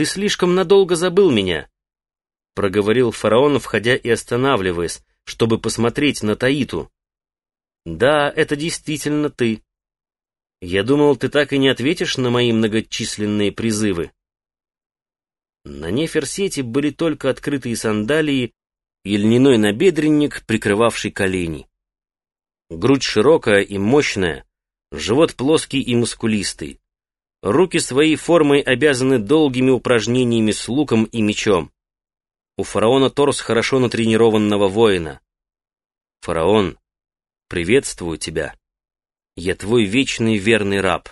ты слишком надолго забыл меня», — проговорил фараон, входя и останавливаясь, чтобы посмотреть на Таиту. «Да, это действительно ты. Я думал, ты так и не ответишь на мои многочисленные призывы». На Неферсете были только открытые сандалии и льняной набедренник, прикрывавший колени. Грудь широкая и мощная, живот плоский и мускулистый. Руки своей формой обязаны долгими упражнениями с луком и мечом. У фараона торс хорошо натренированного воина. Фараон, приветствую тебя. Я твой вечный верный раб.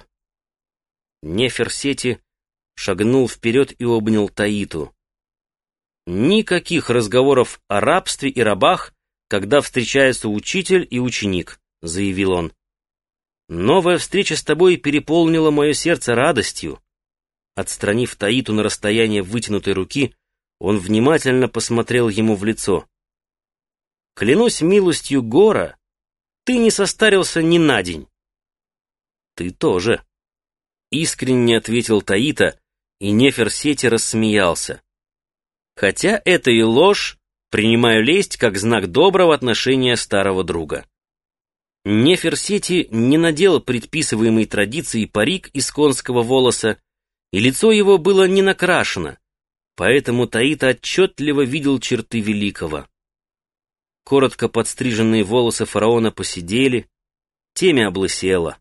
Неферсети шагнул вперед и обнял Таиту. Никаких разговоров о рабстве и рабах, когда встречаются учитель и ученик, заявил он. Новая встреча с тобой переполнила мое сердце радостью. Отстранив Таиту на расстояние вытянутой руки, он внимательно посмотрел ему в лицо. «Клянусь милостью Гора, ты не состарился ни на день». «Ты тоже», — искренне ответил Таита, и Неферсети рассмеялся. «Хотя это и ложь, принимаю лесть как знак доброго отношения старого друга». Неферсети не надел предписываемой традиции парик из конского волоса, и лицо его было не накрашено, поэтому Таита отчетливо видел черты великого. Коротко подстриженные волосы фараона посидели, темя облысело.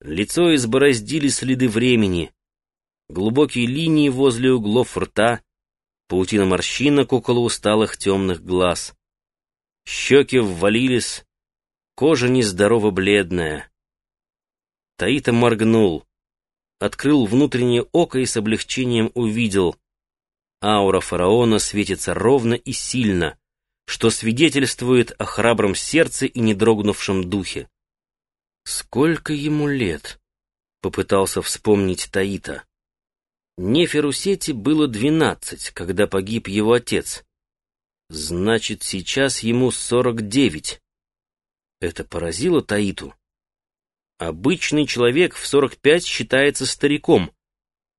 Лицо избороздили следы времени, глубокие линии возле углов рта, паутина морщинок около усталых темных глаз. Щеки ввалились, Кожа нездорово бледная. Таита моргнул, открыл внутреннее око и с облегчением увидел. Аура фараона светится ровно и сильно, что свидетельствует о храбром сердце и недрогнувшем духе. «Сколько ему лет?» — попытался вспомнить Таита. Неферу Сети было двенадцать, когда погиб его отец. Значит, сейчас ему сорок девять. Это поразило Таиту. Обычный человек в 45 считается стариком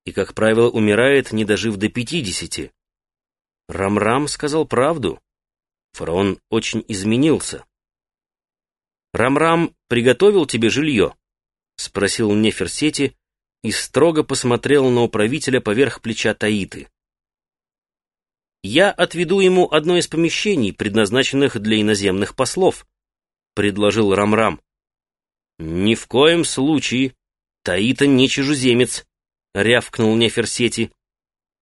и, как правило, умирает, не дожив до 50. Рам-Рам сказал правду. Фараон очень изменился. «Рам-Рам приготовил тебе жилье?» — спросил Неферсети и строго посмотрел на управителя поверх плеча Таиты. «Я отведу ему одно из помещений, предназначенных для иноземных послов», предложил Рамрам. -Рам. «Ни в коем случае. Таита не чужеземец», — рявкнул Неферсети.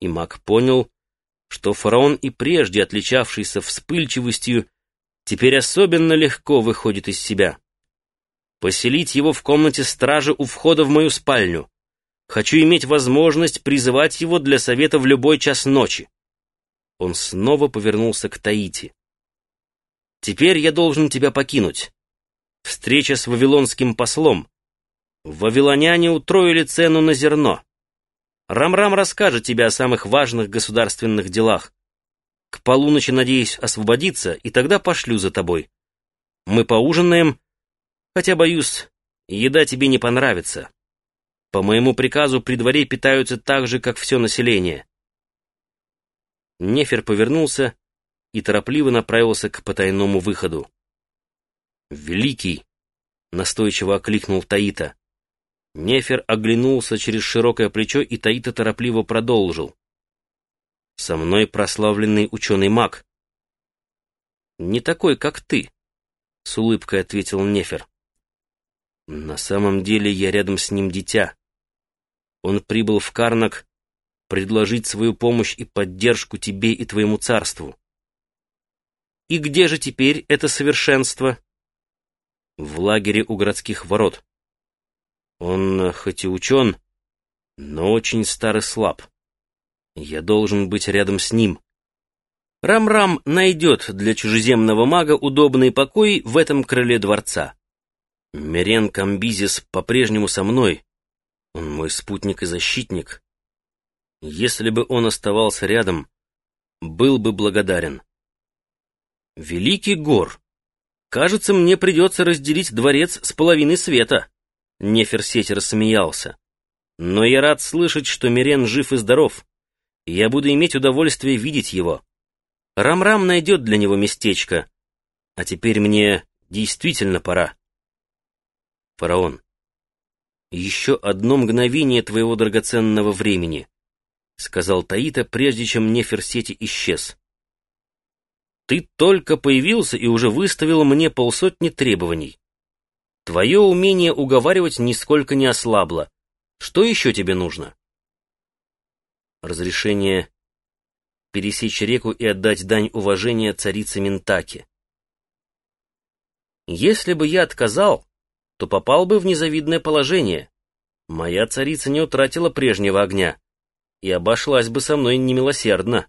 И маг понял, что фараон и прежде отличавшийся вспыльчивостью, теперь особенно легко выходит из себя. «Поселить его в комнате стражи у входа в мою спальню. Хочу иметь возможность призывать его для совета в любой час ночи». Он снова повернулся к Таити. Теперь я должен тебя покинуть. Встреча с вавилонским послом. Вавилоняне утроили цену на зерно. Рам-Рам расскажет тебе о самых важных государственных делах. К полуночи надеюсь освободиться, и тогда пошлю за тобой. Мы поужинаем, хотя, боюсь, еда тебе не понравится. По моему приказу при дворе питаются так же, как все население. Нефер повернулся и торопливо направился к потайному выходу. «Великий!» — настойчиво окликнул Таита. Нефер оглянулся через широкое плечо, и Таита торопливо продолжил. «Со мной прославленный ученый-маг». «Не такой, как ты», — с улыбкой ответил Нефер. «На самом деле я рядом с ним дитя. Он прибыл в Карнак предложить свою помощь и поддержку тебе и твоему царству. И где же теперь это совершенство? В лагере у городских ворот. Он хоть и учен, но очень стар и слаб. Я должен быть рядом с ним. Рам-Рам найдет для чужеземного мага удобный покой в этом крыле дворца. Мерен Камбизис по-прежнему со мной. Он мой спутник и защитник. Если бы он оставался рядом, был бы благодарен. «Великий гор! Кажется, мне придется разделить дворец с половиной света!» Неферсеть рассмеялся. «Но я рад слышать, что Мирен жив и здоров, я буду иметь удовольствие видеть его. Рам-Рам найдет для него местечко. А теперь мне действительно пора. Фараон, еще одно мгновение твоего драгоценного времени, сказал Таита, прежде чем Неферсети исчез. Ты только появился и уже выставил мне полсотни требований. Твое умение уговаривать нисколько не ослабло. Что еще тебе нужно? Разрешение пересечь реку и отдать дань уважения царице Ментаке. Если бы я отказал, то попал бы в незавидное положение. Моя царица не утратила прежнего огня и обошлась бы со мной немилосердно.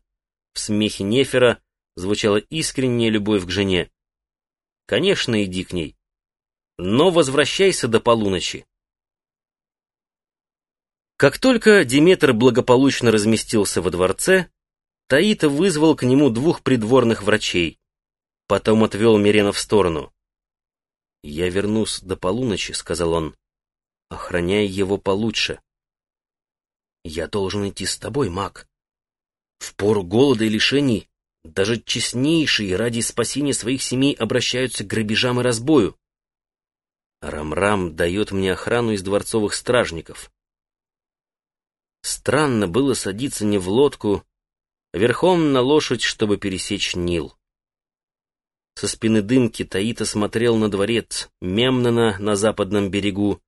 В смехе Нефера звучала искренняя любовь к жене. Конечно, иди к ней, но возвращайся до полуночи. Как только Диметр благополучно разместился во дворце, Таита вызвал к нему двух придворных врачей. Потом отвел Мирена в сторону. «Я вернусь до полуночи», — сказал он. «Охраняй его получше». «Я должен идти с тобой, маг. В пору голода и лишений даже честнейшие ради спасения своих семей обращаются к грабежам и разбою. Рам-Рам дает мне охрану из дворцовых стражников. Странно было садиться не в лодку, а верхом на лошадь, чтобы пересечь Нил. Со спины дымки Таита смотрел на дворец Мемнона на западном берегу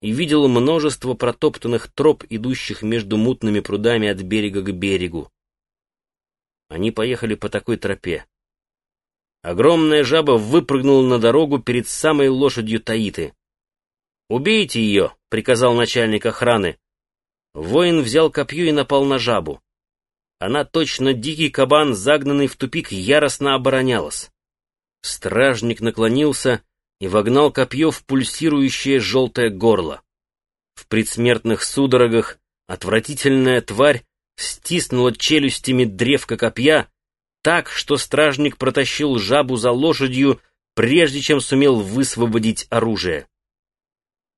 и видел множество протоптанных троп, идущих между мутными прудами от берега к берегу. Они поехали по такой тропе. Огромная жаба выпрыгнула на дорогу перед самой лошадью Таиты. «Убейте ее!» — приказал начальник охраны. Воин взял копье и напал на жабу. Она точно дикий кабан, загнанный в тупик, яростно оборонялась. Стражник наклонился и вогнал копье в пульсирующее желтое горло. В предсмертных судорогах отвратительная тварь стиснула челюстями древко копья так, что стражник протащил жабу за лошадью, прежде чем сумел высвободить оружие.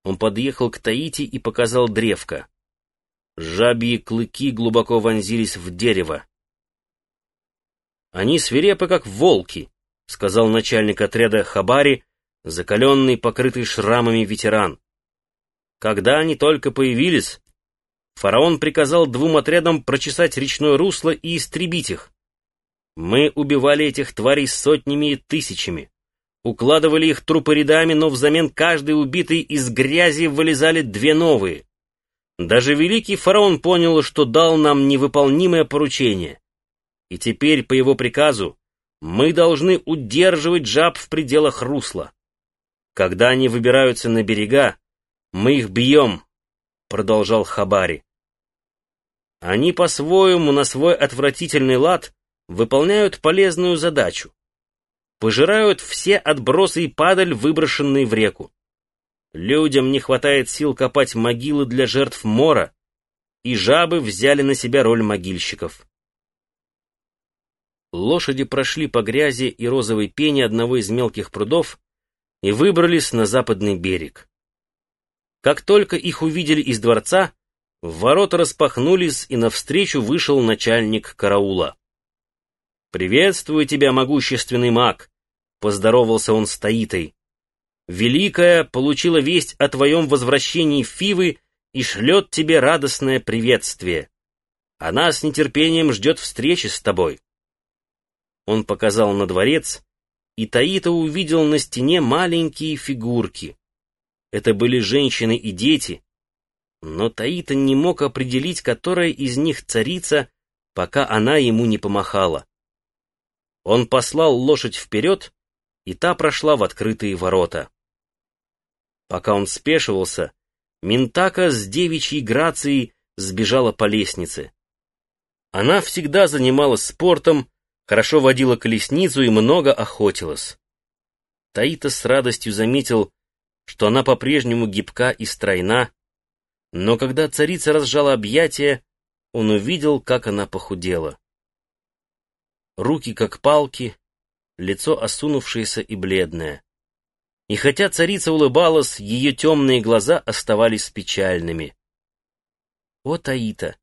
Он подъехал к Таити и показал древко. Жабьи клыки глубоко вонзились в дерево. «Они свирепы, как волки», — сказал начальник отряда Хабари, закаленный, покрытый шрамами ветеран. Когда они только появились, фараон приказал двум отрядам прочесать речное русло и истребить их. Мы убивали этих тварей сотнями и тысячами, укладывали их трупы рядами, но взамен каждый убитый из грязи вылезали две новые. Даже великий фараон понял, что дал нам невыполнимое поручение. И теперь, по его приказу, мы должны удерживать жаб в пределах русла. Когда они выбираются на берега, мы их бьем, продолжал Хабари. Они по-своему, на свой отвратительный лад, выполняют полезную задачу. Пожирают все отбросы и падаль, выброшенные в реку. Людям не хватает сил копать могилы для жертв мора, и жабы взяли на себя роль могильщиков. Лошади прошли по грязи и розовой пене одного из мелких прудов и выбрались на западный берег. Как только их увидели из дворца, ворота распахнулись, и навстречу вышел начальник караула. «Приветствую тебя, могущественный маг!» — поздоровался он с Таитой. Великая получила весть о твоем возвращении в Фивы и шлет тебе радостное приветствие. Она с нетерпением ждет встречи с тобой. Он показал на дворец, и Таита увидел на стене маленькие фигурки. Это были женщины и дети, но Таита не мог определить, которая из них царица, пока она ему не помахала. Он послал лошадь вперед, и та прошла в открытые ворота. Пока он спешивался, Ментака с девичьей грацией сбежала по лестнице. Она всегда занималась спортом, хорошо водила колесницу и много охотилась. Таита с радостью заметил, что она по-прежнему гибка и стройна, но когда царица разжала объятия, он увидел, как она похудела. Руки как палки, лицо осунувшееся и бледное. И хотя царица улыбалась, ее темные глаза оставались печальными. «О, Таита,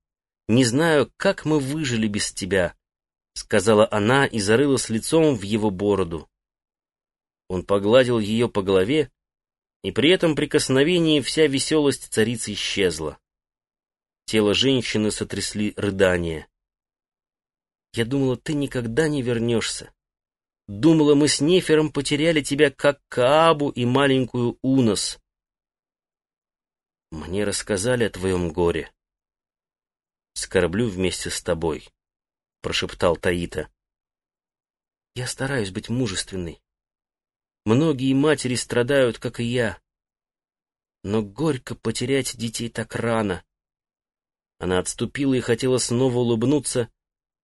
Не знаю, как мы выжили без тебя», — сказала она и зарылась лицом в его бороду. Он погладил ее по голове, и при этом прикосновении вся веселость царицы исчезла. Тело женщины сотрясли рыдания. «Я думала, ты никогда не вернешься. Думала, мы с Нефером потеряли тебя, как Каабу и маленькую Унос. Мне рассказали о твоем горе. Скорблю вместе с тобой», — прошептал Таита. «Я стараюсь быть мужественной. Многие матери страдают, как и я. Но горько потерять детей так рано. Она отступила и хотела снова улыбнуться,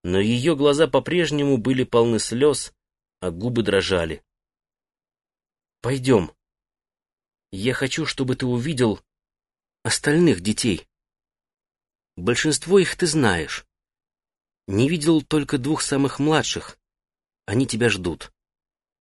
но ее глаза по-прежнему были полны слез, а губы дрожали. «Пойдем. Я хочу, чтобы ты увидел остальных детей. Большинство их ты знаешь. Не видел только двух самых младших. Они тебя ждут».